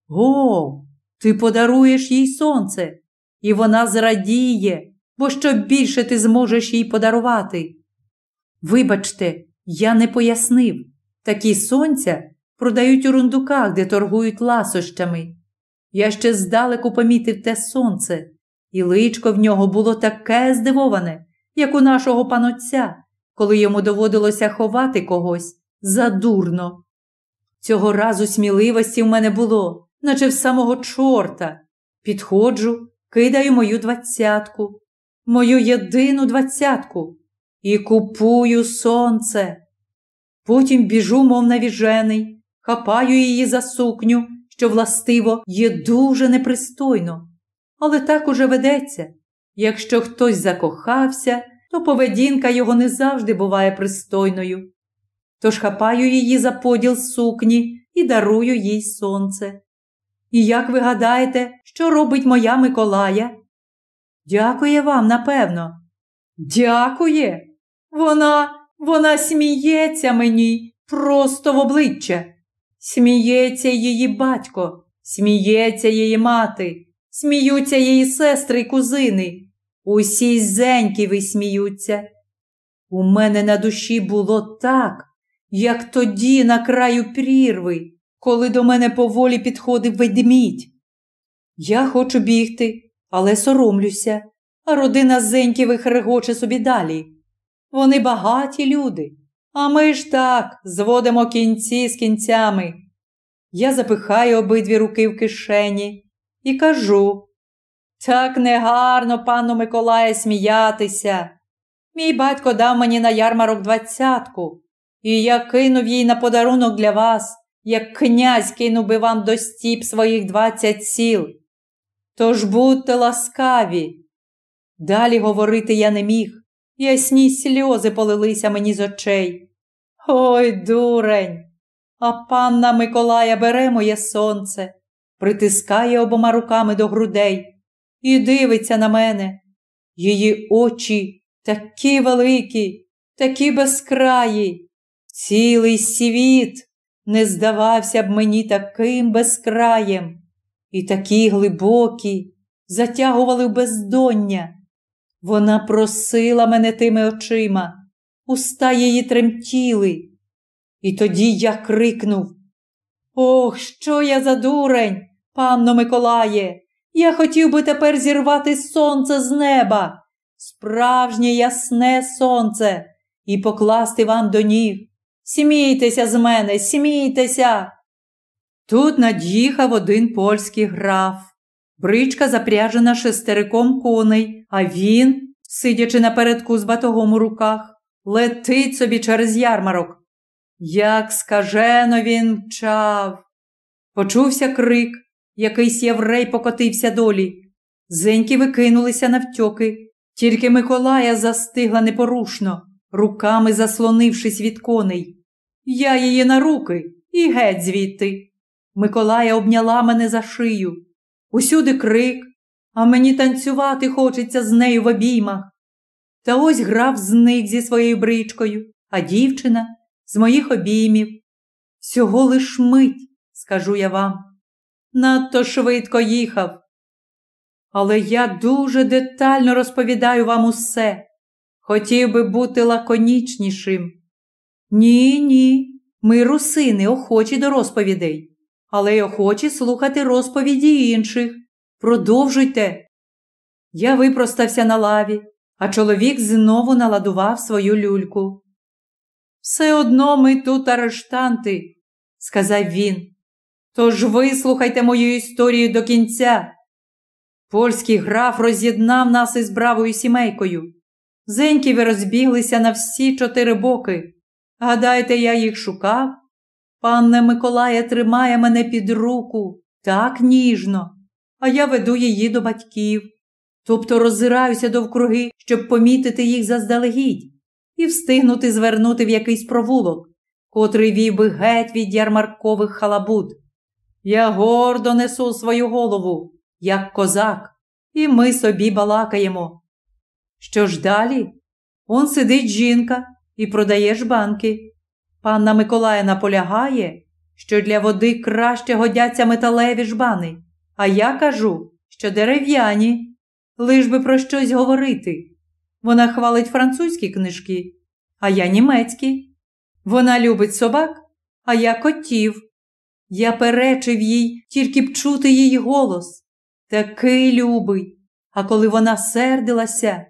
Го, ти подаруєш їй сонце, і вона зрадіє, бо що більше ти зможеш їй подарувати. Вибачте, я не пояснив такі сонця продають у рундуках, де торгують ласощами. Я ще здалеку помітив те сонце, і личко в нього було таке здивоване, як у нашого панотця, коли йому доводилося ховати когось задурно. Цього разу сміливості в мене було, наче в самого чорта. Підходжу, кидаю мою двадцятку, мою єдину двадцятку і купую сонце. Потім біжу, мов навіжений, хапаю її за сукню, що, властиво, є дуже непристойно. Але так уже ведеться. Якщо хтось закохався, то поведінка його не завжди буває пристойною. Тож хапаю її за поділ сукні і дарую їй сонце. І як ви гадаєте, що робить моя Миколая? Дякує вам, напевно. Дякує. Вона, вона сміється мені просто в обличчя. Сміється її батько, сміється її мати, сміються її сестри й кузини. Усі зеньки висміються. У мене на душі було так, як тоді на краю прірви, коли до мене поволі підходив ведмідь. Я хочу бігти, але соромлюся, а родина Зеньківих регоче собі далі. Вони багаті люди, а ми ж так зводимо кінці з кінцями. Я запихаю обидві руки в кишені і кажу так негарно, пану Миколає, сміятися. Мій батько дав мені на ярмарок двадцятку, і я кинув їй на подарунок для вас, як князь кинув би вам до стіп своїх двадцять сіл. Тож будьте ласкаві. Далі говорити я не міг. ясні сльози полилися мені з очей. Ой, дурень! А панна Миколая бере моє сонце, притискає обома руками до грудей і дивиться на мене. Її очі такі великі, такі безкраї. Цілий світ не здавався б мені таким безкраєм, і такі глибокі затягували в бездоння. Вона просила мене тими очима, уста її тремтіли. І тоді я крикнув Ох, що я за дурень, панно Миколає! Я хотів би тепер зірвати сонце з неба, справжнє ясне сонце, і покласти вам до ніг. Смійтеся з мене, смійтеся. Тут над'їхав один польський граф. Бричка запряжена шестериком коней, а він, сидячи напередку з батогом у руках, летить собі через ярмарок. Як скажено він мчав. Почувся крик, якийсь єврей покотився долі. Зеньки викинулися навтьоки, тільки Миколая застигла непорушно, руками заслонившись від коней. Я її на руки і геть звідти. Миколая обняла мене за шию. Усюди крик, а мені танцювати хочеться з нею в обіймах. Та ось граф зник зі своєю бричкою, а дівчина з моїх обіймів. Всього лиш мить, скажу я вам. Надто швидко їхав. Але я дуже детально розповідаю вам усе. Хотів би бути лаконічнішим. Ні, ні, ми русини, охочі до розповідей, але й охочі слухати розповіді інших. Продовжуйте. Я випростався на лаві, а чоловік знову наладував свою люльку. Все одно ми тут арештанти, сказав він. Тож вислухайте мою історію до кінця. Польський граф роз'єднав нас із бравою сімейкою. Зеньківі розбіглися на всі чотири боки. Гадаєте, я їх шукав? Панне Миколая тримає мене під руку так ніжно, а я веду її до батьків, тобто роззираюся довкруги, щоб помітити їх заздалегідь і встигнути звернути в якийсь провулок, котрий вів би геть від ярмаркових халабут. Я гордо несу свою голову, як козак, і ми собі балакаємо. Що ж далі? Он сидить жінка і продає жбанки. Панна Миколая наполягає, що для води краще годяться металеві жбани, а я кажу, що дерев'яні, лиш би про щось говорити. Вона хвалить французькі книжки, а я німецькі. Вона любить собак, а я котів. Я перечив їй, тільки б чути її голос. Такий любий. А коли вона сердилася,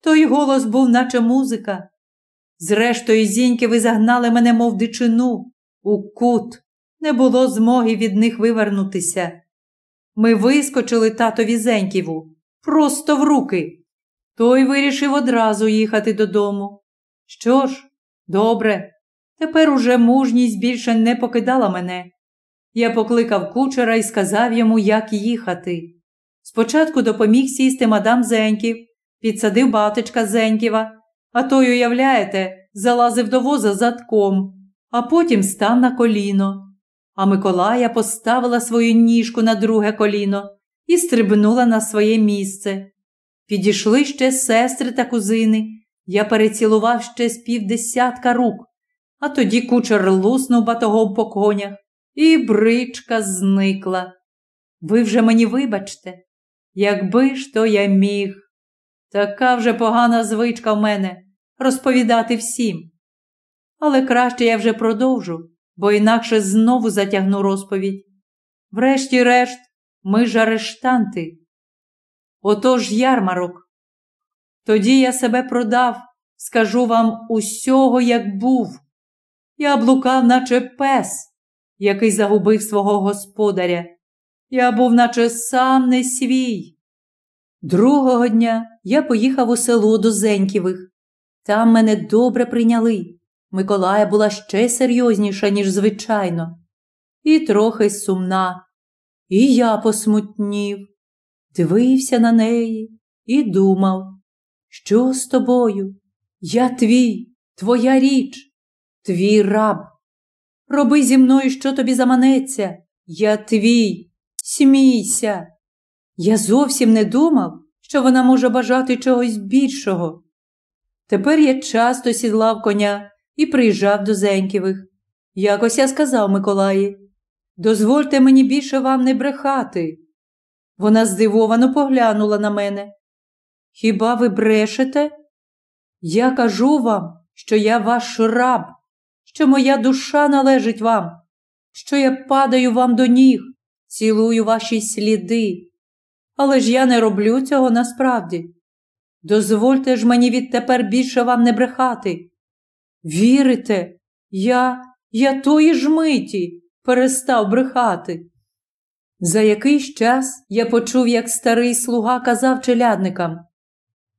той голос був, наче музика. Зрештою, зіньки ви загнали мене, мов дичину, у кут. Не було змоги від них вивернутися. Ми вискочили татові Зеньківу просто в руки. Той вирішив одразу їхати додому. Що ж, добре, тепер уже мужність більше не покидала мене. Я покликав кучера і сказав йому, як їхати. Спочатку допоміг сісти мадам Зеньків, підсадив батечка Зеньківа, а той, уявляєте, залазив до воза задком, а потім став на коліно. А Миколая поставила свою ніжку на друге коліно і стрибнула на своє місце. Підійшли ще сестри та кузини. Я перецілував ще з півдесятка рук, а тоді кучер луснув батогом по конях, і бричка зникла. Ви вже мені вибачте, якби ж то я міг. Така вже погана звичка в мене розповідати всім. Але краще я вже продовжу, бо інакше знову затягну розповідь. Врешті-решт, ми ж арештанти. Отож ярмарок. Тоді я себе продав, скажу вам усього, як був. Я блукав, наче пес, який загубив свого господаря. Я був, наче сам не свій. Другого дня я поїхав у село до Зеньківих. Там мене добре прийняли. Миколая була ще серйозніша, ніж звичайно, і трохи сумна. І я посмутнів, дивився на неї і думав, що з тобою? Я твій, твоя річ, твій раб. Роби зі мною, що тобі заманеться. Я твій, смійся. Я зовсім не думав, що вона може бажати чогось більшого. Тепер я часто сідлав коня і приїжджав до Зеньківих. Якось я сказав Миколаї, дозвольте мені більше вам не брехати. Вона здивовано поглянула на мене. Хіба ви брешете? Я кажу вам, що я ваш раб, що моя душа належить вам, що я падаю вам до ніг, цілую ваші сліди. Але ж я не роблю цього насправді. Дозвольте ж мені відтепер більше вам не брехати. Вірите, я, я тої ж миті перестав брехати. За якийсь час я почув, як старий слуга казав челядникам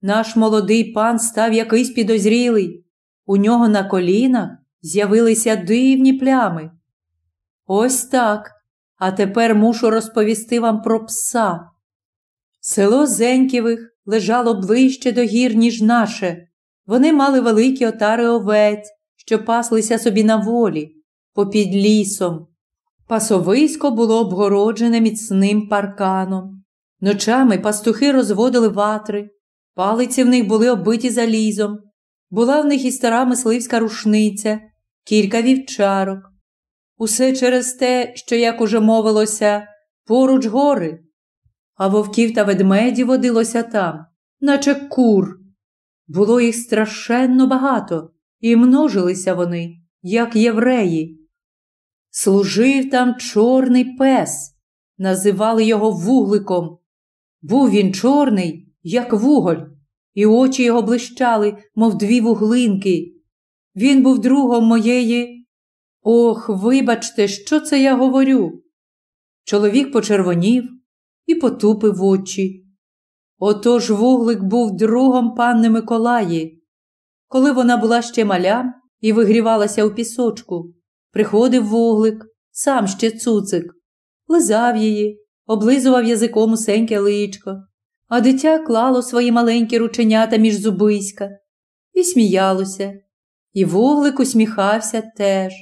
наш молодий пан став якийсь підозрілий. У нього на колінах з'явилися дивні плями. Ось так. А тепер мушу розповісти вам про пса. Село Зеньківих лежало ближче до гір, ніж наше. Вони мали великі отари овець, що паслися собі на волі, попід лісом. Пасовисько було обгороджене міцним парканом. Ночами пастухи розводили ватри, палиці в них були оббиті залізом, була в них і стара мисливська рушниця, кілька вівчарок. Усе через те, що, як уже мовилося, поруч гори, а вовків та ведмеді водилося там, наче кур. Було їх страшенно багато, і множилися вони, як євреї. Служив там чорний пес, називали його вугликом. Був він чорний, як вуголь, і очі його блищали, мов дві вуглинки. Він був другом моєї. Ох, вибачте, що це я говорю. Чоловік почервонів і потупив очі. Отож вуглик був другом панни Миколаї. Коли вона була ще маля і вигрівалася у пісочку, приходив вуглик, сам ще цуцик, лизав її, облизував язиком усеньке личко, а дитя клало свої маленькі рученята між зубиська і сміялося, і вуглик усміхався теж.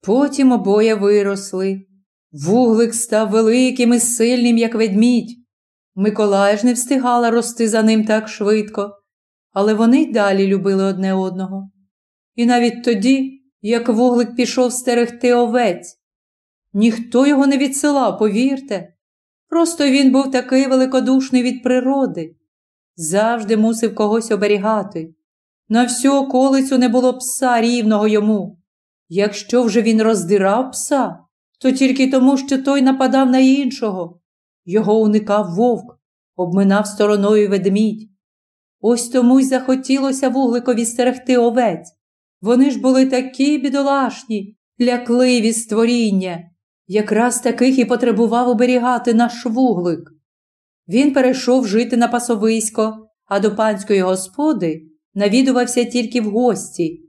Потім обоє виросли. Вуглик став великим і сильним, як ведмідь. Миколай ж не встигала рости за ним так швидко, але вони й далі любили одне одного. І навіть тоді, як вуглик пішов стерегти овець, ніхто його не відсилав, повірте. Просто він був такий великодушний від природи, завжди мусив когось оберігати. На всю околицю не було пса рівного йому. Якщо вже він роздирав пса, то тільки тому, що той нападав на іншого. Його уникав вовк, обминав стороною ведмідь. Ось тому й захотілося вугликові стерегти овець. Вони ж були такі бідолашні, лякливі створіння. Якраз таких і потребував оберігати наш вуглик. Він перейшов жити на пасовисько, а до панської господи навідувався тільки в гості.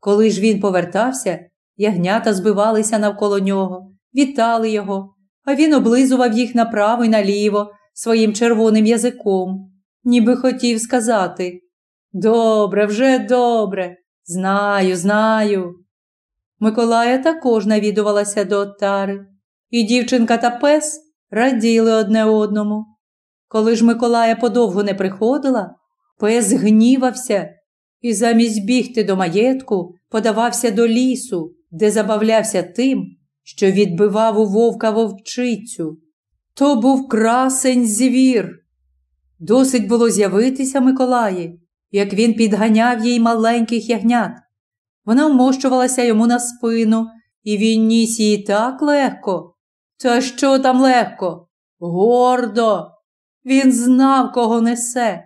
Коли ж він повертався, ягнята збивалися навколо нього, вітали його, а він облизував їх направо й наліво своїм червоним язиком, ніби хотів сказати Добре, вже добре, знаю, знаю. Миколая також навідувалася до Оттари, і дівчинка та пес раділи одне одному. Коли ж Миколая подовго не приходила, пес гнівався і замість бігти до маєтку подавався до лісу, де забавлявся тим, що відбивав у вовка вовчицю. То був красень звір. Досить було з'явитися Миколаї, як він підганяв їй маленьких ягнят. Вона вмощувалася йому на спину, і він ніс її так легко. Та що там легко? Гордо. Він знав, кого несе.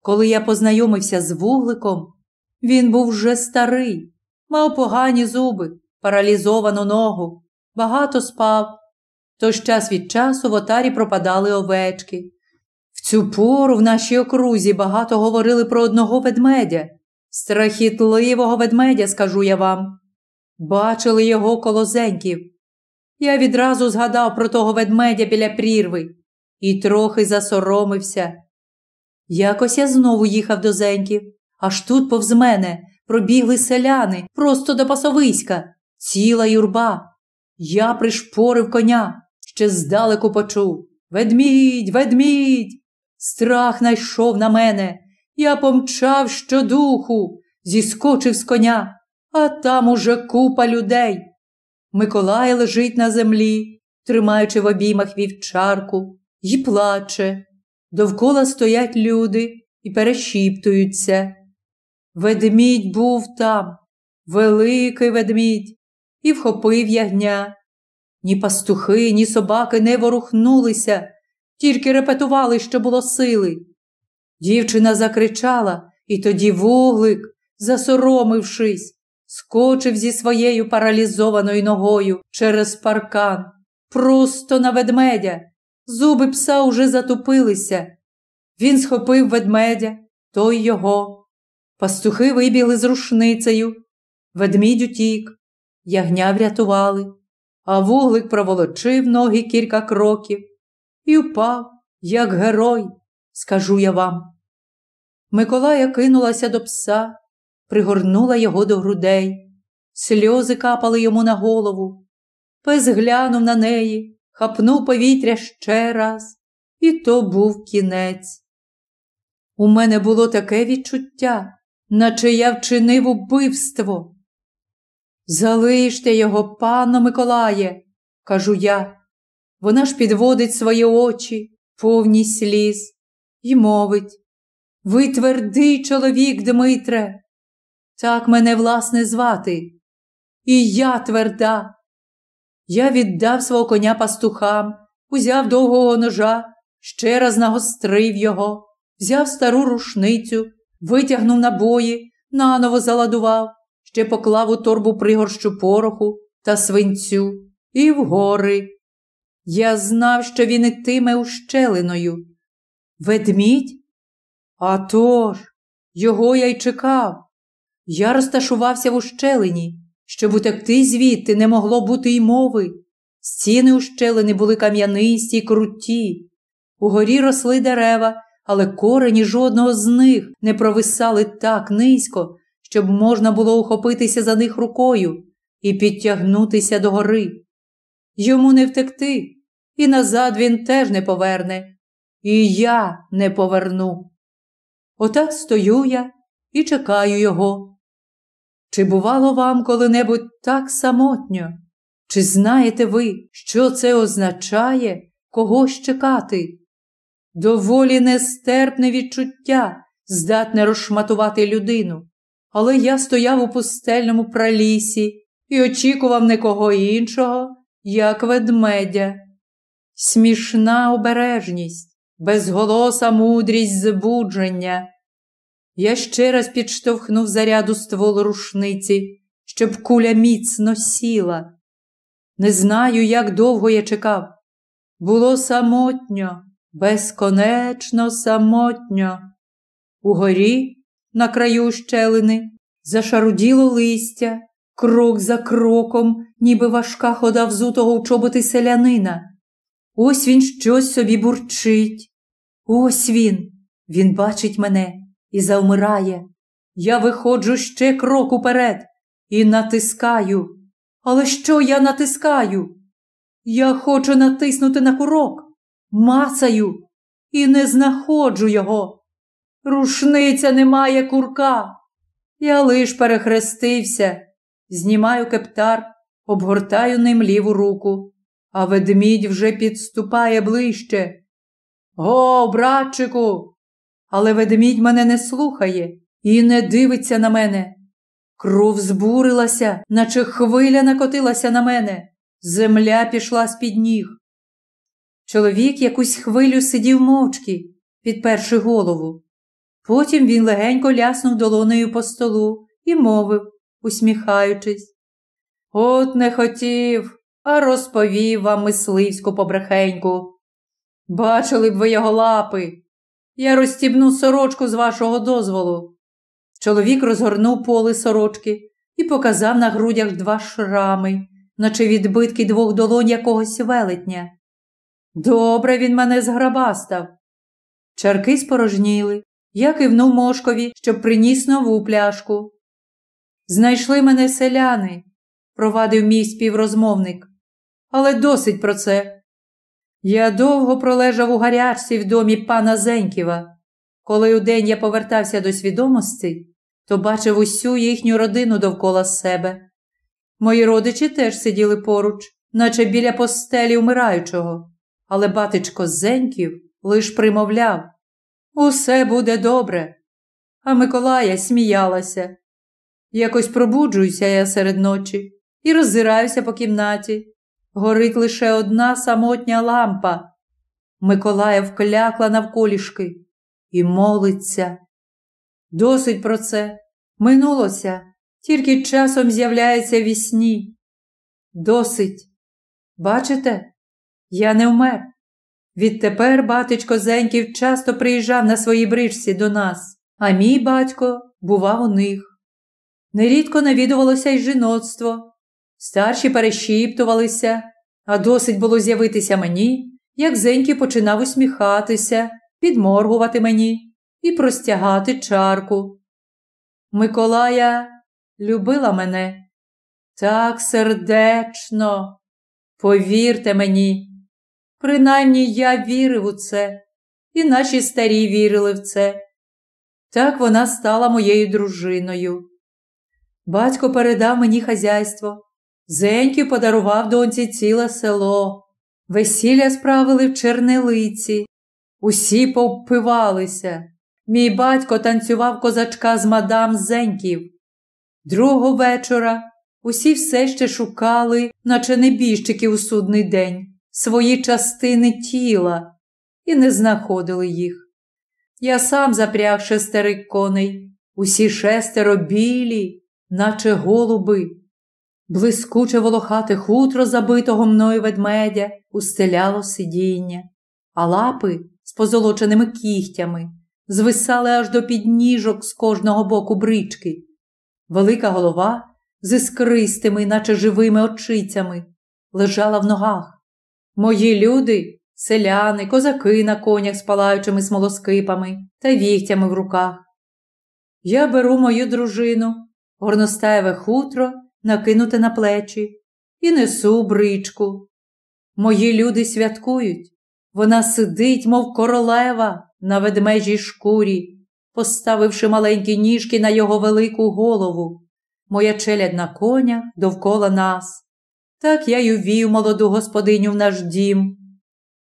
Коли я познайомився з вугликом, він був вже старий, мав погані зуби, паралізовану ногу, багато спав. Тож час від часу в отарі пропадали овечки. В цю пору в нашій окрузі багато говорили про одного ведмедя, страхітливого ведмедя, скажу я вам. Бачили його коло зеньків. Я відразу згадав про того ведмедя біля прірви і трохи засоромився. Якось я знову їхав до зеньків, Аж тут повз мене пробігли селяни просто до пасовиська, ціла юрба. Я пришпорив коня, ще здалеку почув. Ведмідь, ведмідь. Страх найшов на мене. Я помчав щодуху, зіскочив з коня, а там уже купа людей. Миколай лежить на землі, тримаючи в обіймах вівчарку, і плаче. Довкола стоять люди і перешіптуються. Ведмідь був там, великий ведмідь, і вхопив ягня. Ні пастухи, ні собаки не ворухнулися, тільки репетували, що було сили. Дівчина закричала, і тоді вуглик, засоромившись, скочив зі своєю паралізованою ногою через паркан, просто на ведмедя. Зуби пса уже затупилися. Він схопив ведмедя, той його. Пастухи вибігли з рушницею. Ведмідь утік, ягня врятували, а вуглик проволочив ноги кілька кроків і впав, як герой, скажу я вам. Миколая кинулася до пса, пригорнула його до грудей. Сльози капали йому на голову. Пес глянув на неї, хапнув повітря ще раз, і то був кінець. У мене було таке відчуття, наче я вчинив убивство. Залиште його, пано Миколає, кажу я. Вона ж підводить свої очі, повні сліз, і мовить Ви твердий чоловік, Дмитре. Так мене, власне, звати. І я тверда. Я віддав свого коня пастухам, узяв довгого ножа, ще раз нагострив його, взяв стару рушницю, витягнув набої, наново заладував, ще поклав у торбу пригорщу пороху та свинцю і в гори. Я знав, що він ітиме ущелиною. Ведмідь? А тож, його я й чекав. Я розташувався в ущелині, щоб утекти звідти не могло бути й мови. Стіни ущелини були кам'янисті й круті. Угорі росли дерева, але корені жодного з них не провисали так низько, щоб можна було ухопитися за них рукою і підтягнутися до гори. Йому не втекти, і назад він теж не поверне, і я не поверну. Отак стою я і чекаю його. Чи бувало вам коли-небудь так самотньо? Чи знаєте ви, що це означає когось чекати? Доволі нестерпне відчуття здатне розшматувати людину, але я стояв у пустельному пралісі і очікував не кого іншого, як ведмедя. Смішна обережність, безголоса мудрість збудження. Я ще раз підштовхнув заряду ствол рушниці, щоб куля міцно сіла. Не знаю, як довго я чекав. Було самотньо, безконечно самотньо. Угорі, на краю щелини, зашаруділо листя, крок за кроком, ніби важка хода взутого у чоботи селянина. Ось він щось собі бурчить. Ось він. Він бачить мене і завмирає. Я виходжу ще крок уперед і натискаю. Але що я натискаю? Я хочу натиснути на курок, мацаю і не знаходжу його. Рушниця немає курка. Я лиш перехрестився, знімаю кептар, обгортаю ним ліву руку, а ведмідь вже підступає ближче. Го, братчику, але ведмідь мене не слухає і не дивиться на мене. Кров збурилася, наче хвиля накотилася на мене. Земля пішла з під ніг. Чоловік якусь хвилю сидів мовчки, підперши голову. Потім він легенько ляснув долонею по столу і мовив, усміхаючись. От не хотів, а розповів вам мисливську побрехеньку. Бачили б ви його лапи, я розстібну сорочку з вашого дозволу. Чоловік розгорнув поли сорочки і показав на грудях два шрами, наче відбитки двох долонь якогось велетня. Добре він мене зграбастав. Чарки спорожніли, Я кивнув мошкові, щоб приніс нову пляшку. Знайшли мене селяни, провадив мій співрозмовник. Але досить про це. Я довго пролежав у гарячці в домі пана Зеньківа. Коли удень я повертався до свідомості, то бачив усю їхню родину довкола себе. Мої родичі теж сиділи поруч, наче біля постелі умираючого, але батечко Зеньків лиш примовляв Усе буде добре. А Миколая сміялася. Якось пробуджуюся я серед ночі і роззираюся по кімнаті. Горить лише одна самотня лампа. Миколая вклякла навколішки і молиться. Досить про це. Минулося, тільки часом з'являється вісні. Досить. Бачите, я не вмер. Відтепер батечко Зеньків часто приїжджав на своїй бричці до нас, а мій батько бував у них. Нерідко навідувалося й жіноцтво. Старші перешіптувалися, а досить було з'явитися мені, як Зенький починав усміхатися, підморгувати мені і простягати чарку. Миколая любила мене так сердечно, повірте мені. Принаймні я вірив у це, і наші старі вірили в це. Так вона стала моєю дружиною. Батько передав мені хазяйство. Зеньків подарував доньці ціле село. Весілля справили в чернелиці. Усі повпивалися. Мій батько танцював козачка з мадам Зеньків. Другого вечора усі все ще шукали, наче небіжчики у судний день свої частини тіла і не знаходили їх. Я сам запряг шестерик коней, усі шестеро білі, наче голуби. Блискуче волохате хутро забитого мною ведмедя устеляло сидіння, а лапи з позолоченими кігтями звисали аж до підніжок з кожного боку брички. Велика голова з іскристими, наче живими очицями, лежала в ногах. Мої люди, селяни, козаки на конях з палаючими смолоскипами та вігтями в руках. Я беру мою дружину, горностаєве хутро накинуте на плечі, і несу бричку. Мої люди святкують. Вона сидить, мов королева, на ведмежій шкурі, поставивши маленькі ніжки на його велику голову. Моя челядь на конях довкола нас. Так я й увів молоду господиню в наш дім.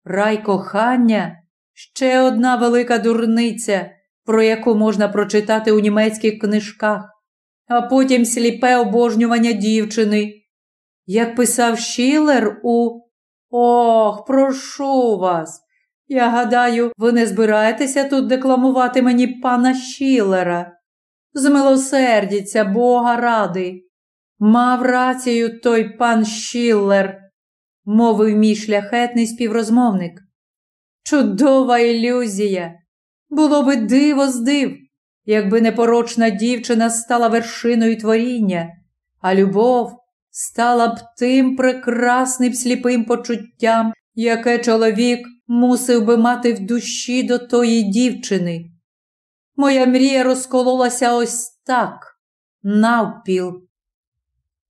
Рай кохання ще одна велика дурниця, про яку можна прочитати у німецьких книжках, а потім сліпе обожнювання дівчини. Як писав Шілер у Ох, прошу вас. Я гадаю, ви не збираєтеся тут декламувати мені пана Шілера. Змилосердіться, Бога ради. Мав рацію той пан Шіллер, мовив мій шляхетний співрозмовник. Чудова ілюзія. Було би диво здив, якби непорочна дівчина стала вершиною творіння, а любов стала б тим прекрасним сліпим почуттям, яке чоловік мусив би мати в душі до тої дівчини. Моя мрія розкололася ось так, навпіл.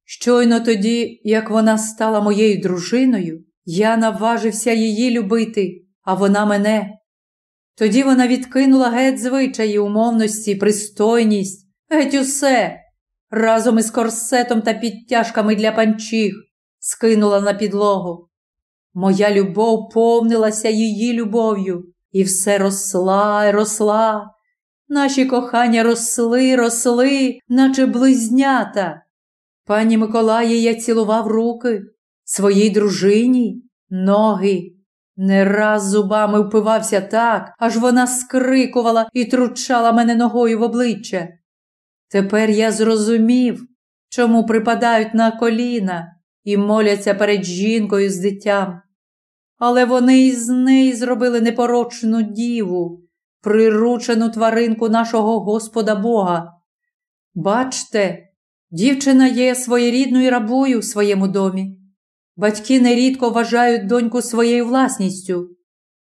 Щойно тоді, як вона стала моєю дружиною, я наважився її любити, а вона мене. Тоді вона відкинула геть звичаї, умовності, пристойність, геть усе, разом із корсетом та підтяжками для панчіх, скинула на підлогу. Моя любов повнилася її любов'ю, і все росла й росла. Наші кохання росли, росли, наче близнята. Пані Миколаї я цілував руки, своїй дружині, ноги. Не раз зубами впивався так, аж вона скрикувала і тручала мене ногою в обличчя. Тепер я зрозумів, чому припадають на коліна і моляться перед жінкою з дитям. Але вони із неї зробили непорочну діву, приручену тваринку нашого Господа Бога. Бачте, Дівчина є своєрідною рабою в своєму домі. Батьки нерідко вважають доньку своєю власністю,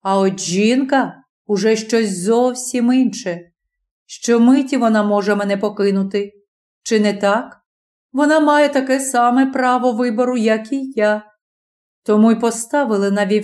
а от жінка уже щось зовсім інше, що миті вона може мене покинути. Чи не так? Вона має таке саме право вибору, як і я. Тому й поставили на вівтар